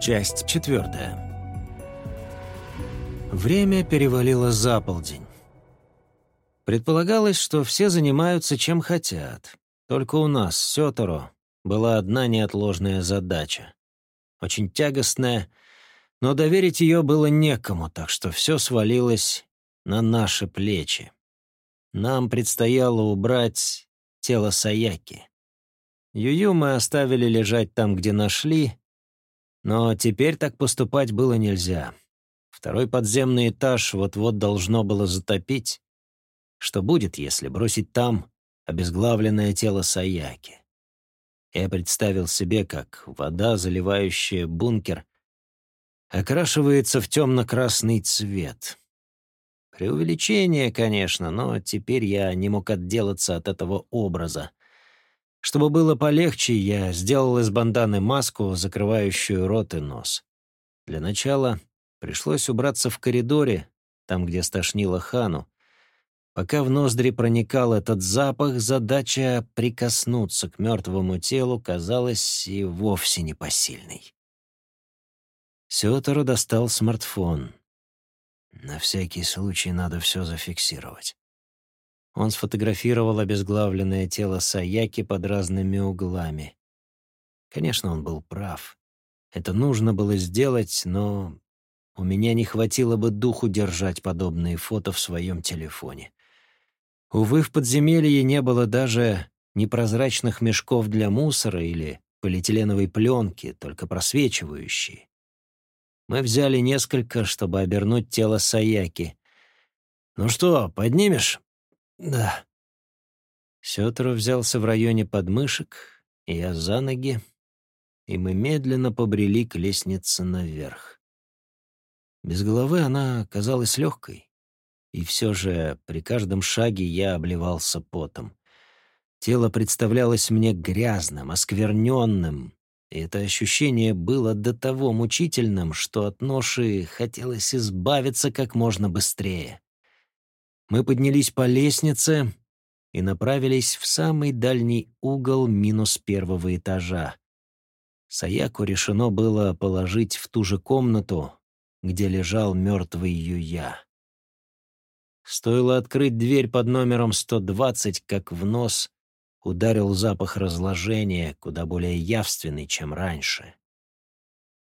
Часть четвертая. Время перевалило за полдень. Предполагалось, что все занимаются чем хотят. Только у нас, Сёторо, была одна неотложная задача. Очень тягостная, но доверить ее было некому, так что все свалилось на наши плечи. Нам предстояло убрать тело Саяки. Юю мы оставили лежать там, где нашли, но теперь так поступать было нельзя. Второй подземный этаж вот-вот должно было затопить. Что будет, если бросить там обезглавленное тело Саяки? Я представил себе, как вода, заливающая бункер, окрашивается в темно-красный цвет. Преувеличение, конечно, но теперь я не мог отделаться от этого образа. Чтобы было полегче, я сделал из банданы маску, закрывающую рот и нос. Для начала пришлось убраться в коридоре, там, где стошнило Хану. Пока в ноздри проникал этот запах, задача прикоснуться к мертвому телу казалась и вовсе непосильной. Сётору достал смартфон. На всякий случай надо все зафиксировать. Он сфотографировал обезглавленное тело Саяки под разными углами. Конечно, он был прав. Это нужно было сделать, но у меня не хватило бы духу держать подобные фото в своем телефоне. Увы, в подземелье не было даже непрозрачных мешков для мусора или полиэтиленовой пленки, только просвечивающие. Мы взяли несколько, чтобы обернуть тело Саяки. «Ну что, поднимешь?» «Да». Сётро взялся в районе подмышек, я за ноги, и мы медленно побрели к лестнице наверх. Без головы она казалась легкой, и все же при каждом шаге я обливался потом. Тело представлялось мне грязным, оскверненным, и это ощущение было до того мучительным, что от ноши хотелось избавиться как можно быстрее. Мы поднялись по лестнице и направились в самый дальний угол минус первого этажа. Саяку решено было положить в ту же комнату, где лежал мертвый Юя. Стоило открыть дверь под номером 120, как в нос ударил запах разложения, куда более явственный, чем раньше.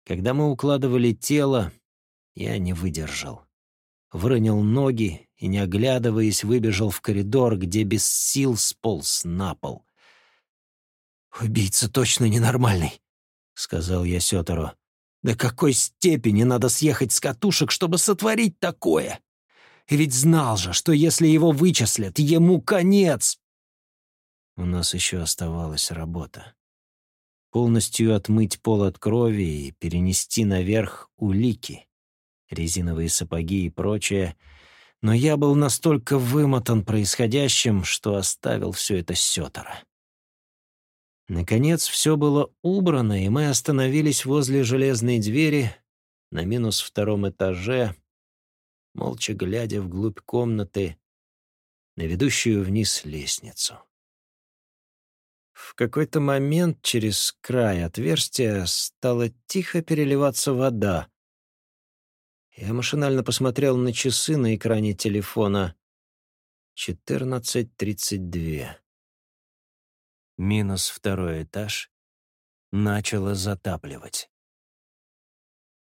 Когда мы укладывали тело, я не выдержал выронил ноги и, не оглядываясь, выбежал в коридор, где без сил сполз на пол. «Убийца точно ненормальный», — сказал я Сётору. «До какой степени надо съехать с катушек, чтобы сотворить такое? Ведь знал же, что если его вычислят, ему конец!» У нас еще оставалась работа. Полностью отмыть пол от крови и перенести наверх улики резиновые сапоги и прочее, но я был настолько вымотан происходящим, что оставил все это сетора. Наконец все было убрано, и мы остановились возле железной двери на минус втором этаже, молча глядя вглубь комнаты на ведущую вниз лестницу. В какой-то момент через край отверстия стала тихо переливаться вода, я машинально посмотрел на часы на экране телефона. 14.32. Минус второй этаж. Начало затапливать.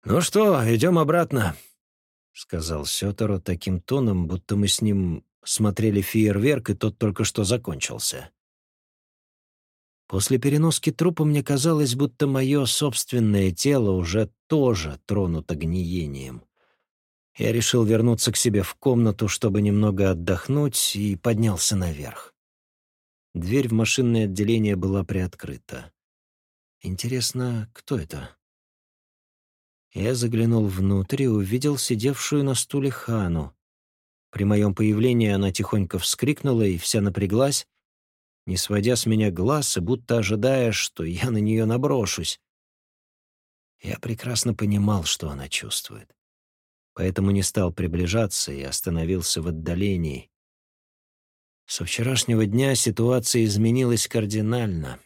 «Ну что, идем обратно», — сказал Сётору таким тоном, будто мы с ним смотрели фейерверк, и тот только что закончился. После переноски трупа мне казалось, будто мое собственное тело уже тоже тронуто гниением. Я решил вернуться к себе в комнату, чтобы немного отдохнуть, и поднялся наверх. Дверь в машинное отделение была приоткрыта. Интересно, кто это? Я заглянул внутрь и увидел сидевшую на стуле Хану. При моем появлении она тихонько вскрикнула и вся напряглась, не сводя с меня глаз и будто ожидая, что я на нее наброшусь. Я прекрасно понимал, что она чувствует поэтому не стал приближаться и остановился в отдалении. Со вчерашнего дня ситуация изменилась кардинально.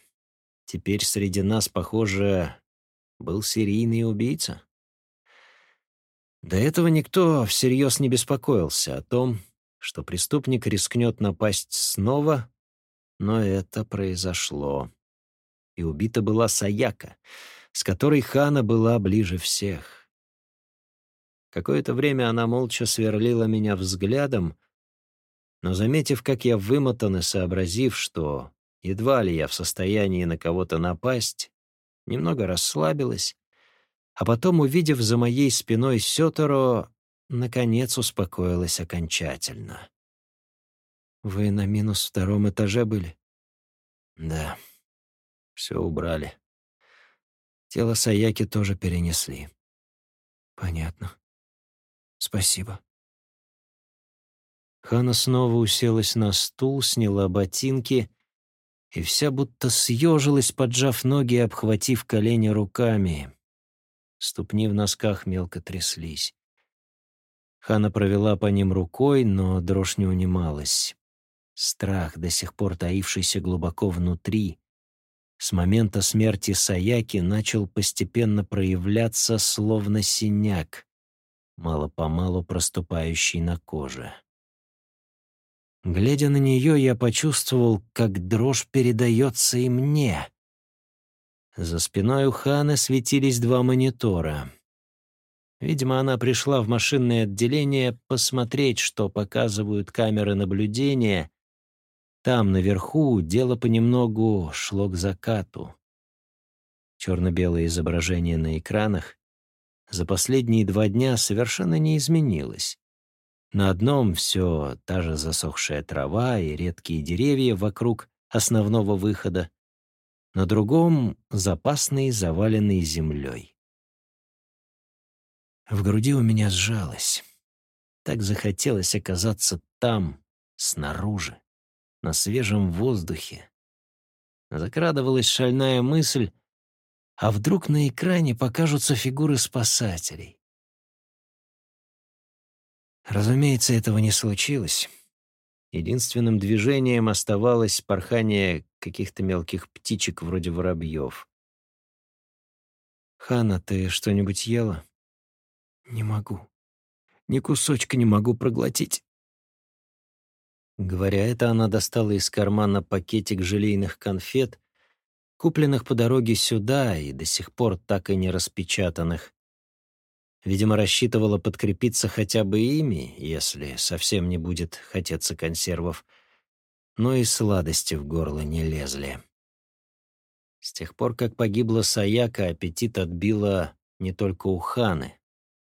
Теперь среди нас, похоже, был серийный убийца. До этого никто всерьез не беспокоился о том, что преступник рискнет напасть снова, но это произошло. И убита была Саяка, с которой Хана была ближе всех. Какое-то время она молча сверлила меня взглядом, но, заметив, как я вымотан и сообразив, что едва ли я в состоянии на кого-то напасть, немного расслабилась, а потом, увидев за моей спиной Сёторо, наконец успокоилась окончательно. «Вы на минус втором этаже были?» «Да, все убрали. Тело Саяки тоже перенесли». «Понятно. Спасибо». Хана снова уселась на стул, сняла ботинки и вся будто съежилась, поджав ноги и обхватив колени руками. Ступни в носках мелко тряслись. Хана провела по ним рукой, но дрожь не унималась. Страх, до сих пор таившийся глубоко внутри, с момента смерти Саяки начал постепенно проявляться словно синяк, мало-помалу проступающий на коже. Глядя на нее, я почувствовал, как дрожь передается и мне. За спиной у Ханы светились два монитора. Видимо, она пришла в машинное отделение посмотреть, что показывают камеры наблюдения. Там, наверху, дело понемногу шло к закату. Черно-белое изображение на экранах за последние два дня совершенно не изменилось. На одном все та же засохшая трава и редкие деревья вокруг основного выхода, на другом — запасный, заваленный землей. В груди у меня сжалось. Так захотелось оказаться там, снаружи, на свежем воздухе. Закрадывалась шальная мысль, а вдруг на экране покажутся фигуры спасателей. Разумеется, этого не случилось. Единственным движением оставалось порхание каких-то мелких птичек вроде воробьев. «Хана, ты что-нибудь ела?» «Не могу. Ни кусочка не могу проглотить». Говоря это, она достала из кармана пакетик желейных конфет, купленных по дороге сюда и до сих пор так и не распечатанных. Видимо, рассчитывала подкрепиться хотя бы ими, если совсем не будет хотеться консервов. Но и сладости в горло не лезли. С тех пор, как погибла Саяка, аппетит отбила не только у Ханы.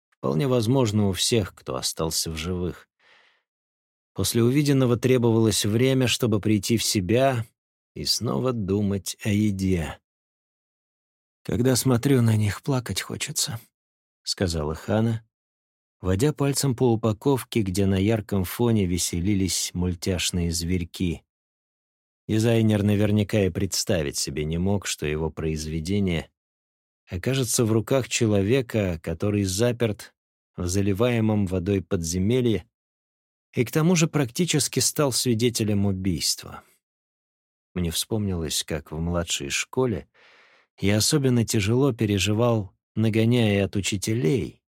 Вполне возможно, у всех, кто остался в живых. После увиденного требовалось время, чтобы прийти в себя и снова думать о еде. Когда смотрю на них, плакать хочется сказала Хана, водя пальцем по упаковке, где на ярком фоне веселились мультяшные зверьки. Дизайнер наверняка и представить себе не мог, что его произведение окажется в руках человека, который заперт в заливаемом водой подземелье и к тому же практически стал свидетелем убийства. Мне вспомнилось, как в младшей школе я особенно тяжело переживал нагоняя от учителей,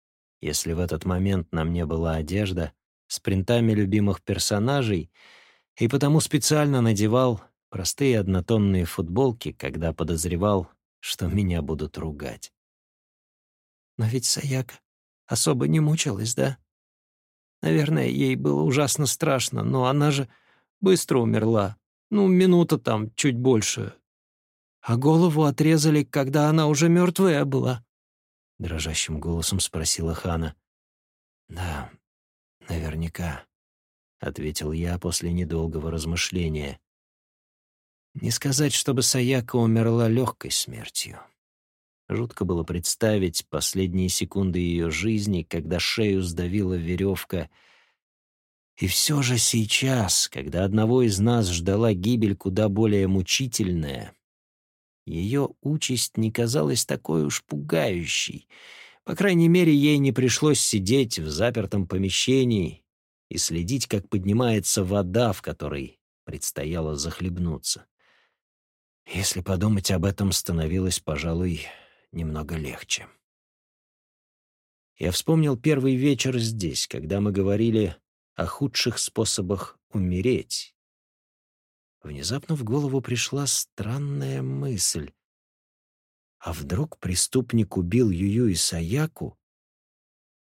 если в этот момент на мне была одежда с принтами любимых персонажей, и потому специально надевал простые однотонные футболки, когда подозревал, что меня будут ругать. Но ведь Саяка особо не мучилась, да? Наверное, ей было ужасно страшно, но она же быстро умерла. Ну, минута там, чуть больше. А голову отрезали, когда она уже мертвая была. — дрожащим голосом спросила Хана. «Да, наверняка», — ответил я после недолгого размышления. Не сказать, чтобы Саяка умерла легкой смертью. Жутко было представить последние секунды ее жизни, когда шею сдавила веревка. И все же сейчас, когда одного из нас ждала гибель куда более мучительная, ее участь не казалась такой уж пугающей. По крайней мере, ей не пришлось сидеть в запертом помещении и следить, как поднимается вода, в которой предстояло захлебнуться. Если подумать об этом, становилось, пожалуй, немного легче. Я вспомнил первый вечер здесь, когда мы говорили о худших способах умереть. Внезапно в голову пришла странная мысль. А вдруг преступник убил Юю и Саяку,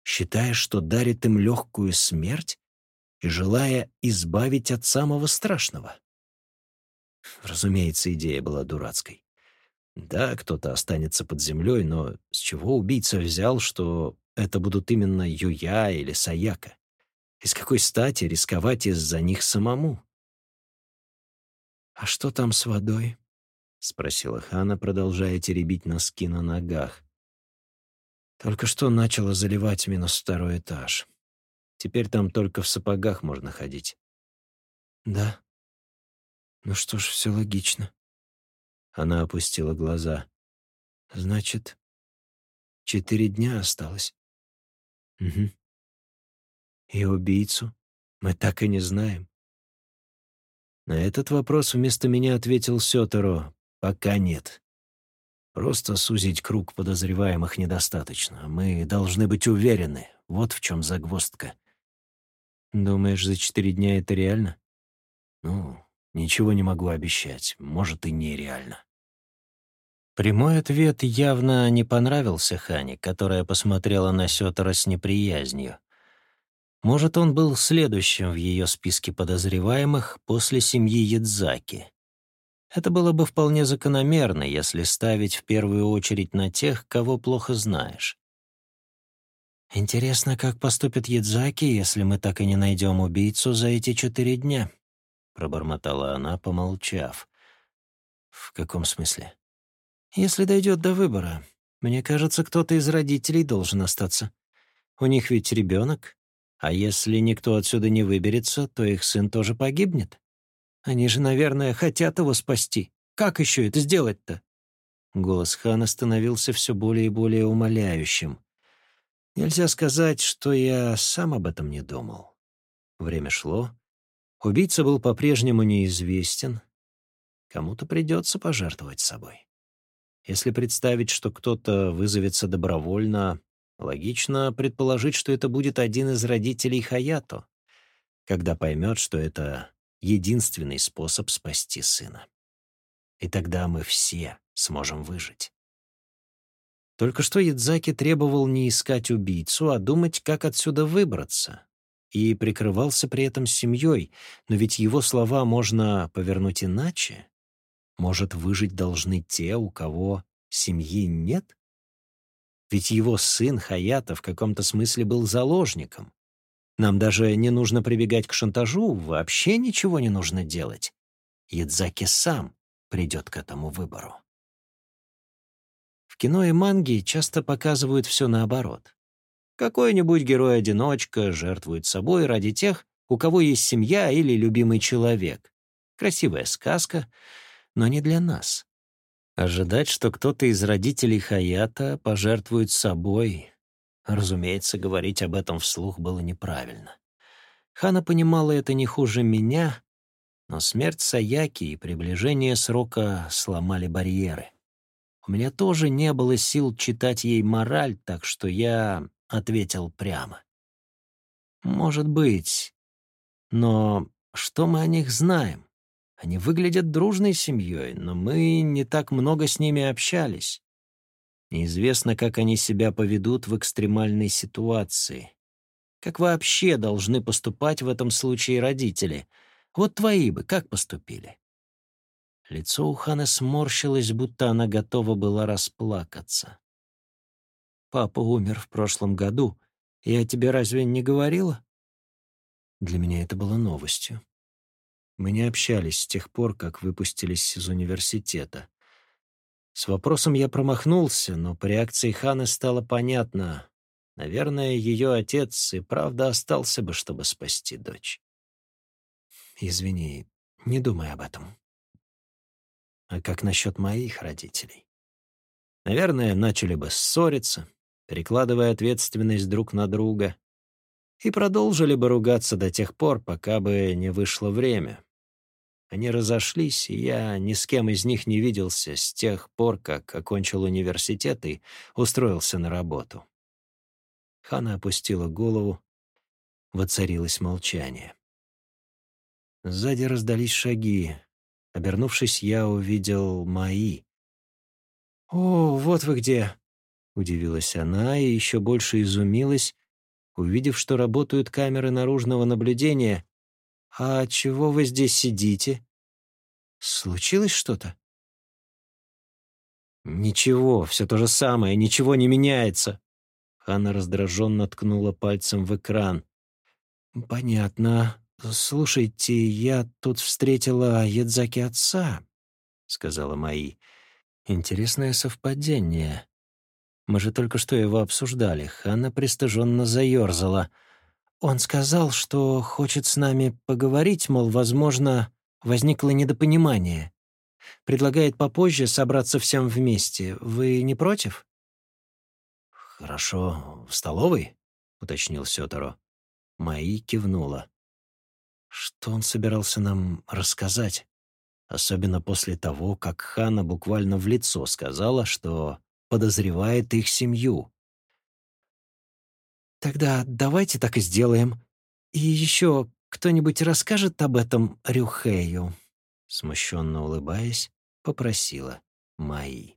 считая, что дарит им легкую смерть и желая избавить от самого страшного? Разумеется, идея была дурацкой. Да, кто-то останется под землей, но с чего убийца взял, что это будут именно Юя или Саяка? И с какой стати рисковать из-за них самому? «А что там с водой?» — спросила Хана, продолжая теребить носки на ногах. Только что начало заливать минус второй этаж. Теперь там только в сапогах можно ходить. «Да», ну что ж, все логично. Она опустила глаза. Значит, четыре дня осталось. Угу. И убийцу мы так и не знаем. На этот вопрос вместо меня ответил Сётеро. Пока нет. Просто сузить круг подозреваемых недостаточно. Мы должны быть уверены. Вот в чем загвоздка. Думаешь, за четыре дня это реально? Ну, Ничего не могу обещать, может и нереально. Прямой ответ явно не понравился Хане, которая посмотрела на Сётора с неприязнью. Может, он был следующим в ее списке подозреваемых после семьи Ядзаки. Это было бы вполне закономерно, если ставить в первую очередь на тех, кого плохо знаешь. Интересно, как поступит Ядзаки, если мы так и не найдем убийцу за эти четыре дня, пробормотала она, помолчав. «В каком смысле?» «Если дойдет до выбора, мне кажется, кто-то из родителей должен остаться. У них ведь ребенок, а если никто отсюда не выберется, то их сын тоже погибнет. Они же, наверное, хотят его спасти. Как еще это сделать-то?» Голос Хана становился все более и более умоляющим. Нельзя сказать, что я сам об этом не думал. Время шло, Убийца был по-прежнему неизвестен. Кому-то придется пожертвовать собой. Если представить, что кто-то вызовется добровольно, логично предположить, что это будет один из родителей Хаято, когда поймет, что это единственный способ спасти сына. И тогда мы все сможем выжить. Только что Ядзаки требовал не искать убийцу, а думать, как отсюда выбраться, и прикрывался при этом семьей, но ведь его слова можно повернуть иначе. Может, выжить должны те, у кого семьи нет? Ведь его сын Хаята в каком-то смысле был заложником. Нам даже не нужно прибегать к шантажу, вообще ничего не нужно делать. Ядзаки сам придет к этому выбору. В кино и манге часто показывают все наоборот. Какой-нибудь герой-одиночка жертвует собой ради тех, у кого есть семья или любимый человек. Красивая сказка, но не для нас. Ожидать, что кто-то из родителей Хаята пожертвует собой, разумеется, говорить об этом вслух было неправильно. Хана понимала это не хуже меня, но смерть Саяки и приближение срока сломали барьеры. У меня тоже не было сил читать ей мораль, так что я ответил прямо. «Может быть. Но что мы о них знаем? Они выглядят дружной семьей, но мы не так много с ними общались. Неизвестно, как они себя поведут в экстремальной ситуации. Как вообще должны поступать в этом случае родители? Вот твои бы как поступили?» Лицо у Ханы сморщилось, будто она готова была расплакаться. Папа умер в прошлом году. Я тебе разве не говорила?» Для меня это было новостью. Мы не общались с тех пор, как выпустились из университета. С вопросом я промахнулся, но по реакции Ханы стало понятно. Наверное, ее отец и правда остался бы, чтобы спасти дочь. Извини, не думай об этом. А как насчет моих родителей? Наверное, начали бы ссориться, перекладывая ответственность друг на друга, и продолжили бы ругаться до тех пор, пока бы не вышло время. Они разошлись, и я ни с кем из них не виделся с тех пор, как окончил университет и устроился на работу. Хана опустила голову. Воцарилось молчание. Сзади раздались шаги. Обернувшись, я увидел мои. «О, вот вы где!» — удивилась она и еще больше изумилась, увидев, что работают камеры наружного наблюдения. «А чего вы здесь сидите? Случилось что-то?» «Ничего, все то же самое, ничего не меняется!» Ханна раздраженно ткнула пальцем в экран. «Понятно. «Слушайте, я тут встретила Ядзаки отца», — сказала Маи. «Интересное совпадение. Мы же только что его обсуждали». Ханна пристыженно заерзала. «Он сказал, что хочет с нами поговорить, мол, возможно, возникло недопонимание. Предлагает попозже собраться всем вместе. Вы не против?» «Хорошо. В столовой?» — уточнил Сёторо. Маи кивнула. Что он собирался нам рассказать? Особенно после того, как Хана буквально в лицо сказала, что подозревает их семью. «Тогда давайте так и сделаем. И еще кто-нибудь расскажет об этом Рюхею?» Смущенно улыбаясь, попросила Майи.